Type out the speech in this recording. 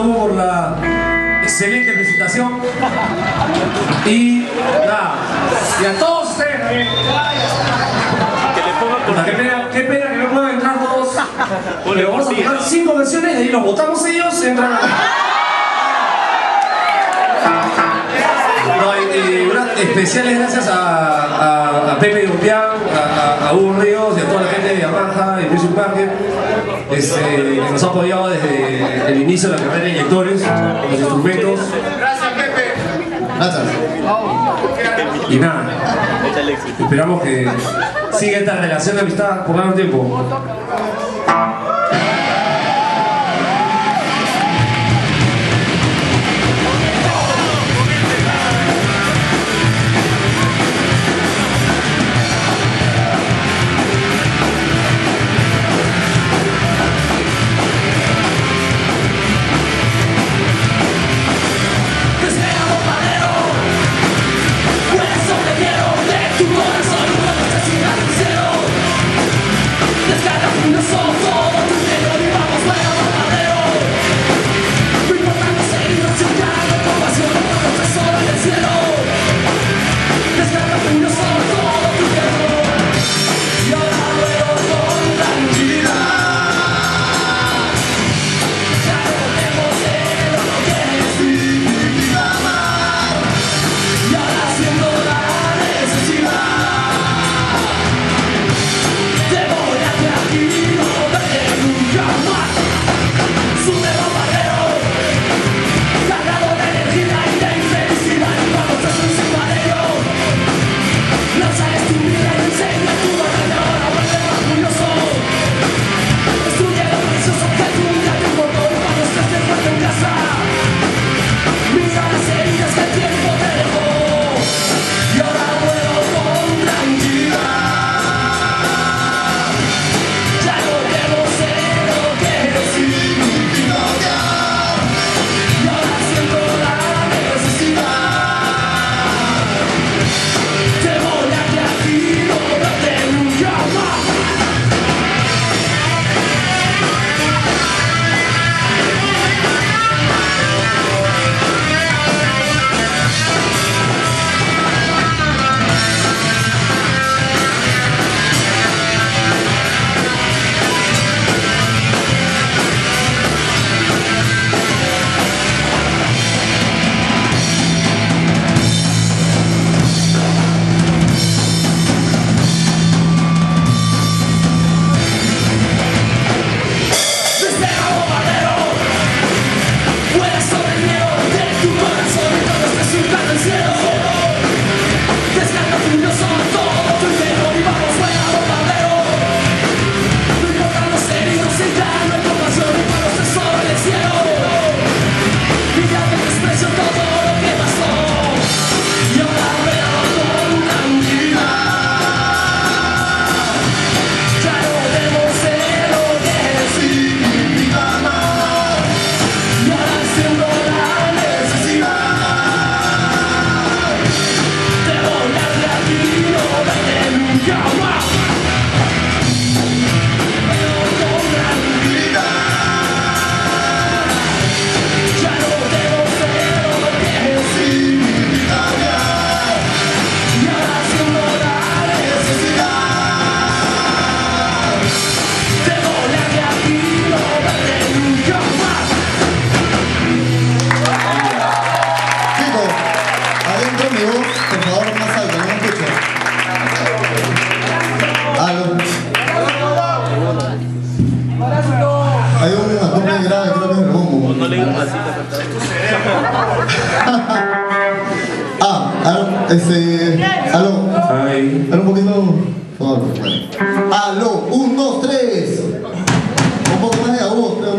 Por la excelente presentación. Y nada, y a todos ustedes. Que le ponga Puta, Qué pena, qué pena que no puedan entrar todos. Pero vamos a tocar cinco canciones y ahí los votamos ellos y entran. No, y, y una- especiales gracias a, a, a Pepe Dumpián, a, a, Hugo Ríos y a toda la gente de Yamaha y Music Market este, que nos ha apoyado desde el inicio de la carrera de inyectores, los instrumentos Gracias. y nada. Échale éxito. Esperamos que siga esta relación de amistad por largo tiempo. Adentro mi voz, por favor, más alto, no me escucho. Aló. Hay un acorde grave, creo que es el bombo. No le así, Ah, aló, este, aló. Aló un poquito, por favor. Aló, un, dos, tres. Un poco más de voz, creo.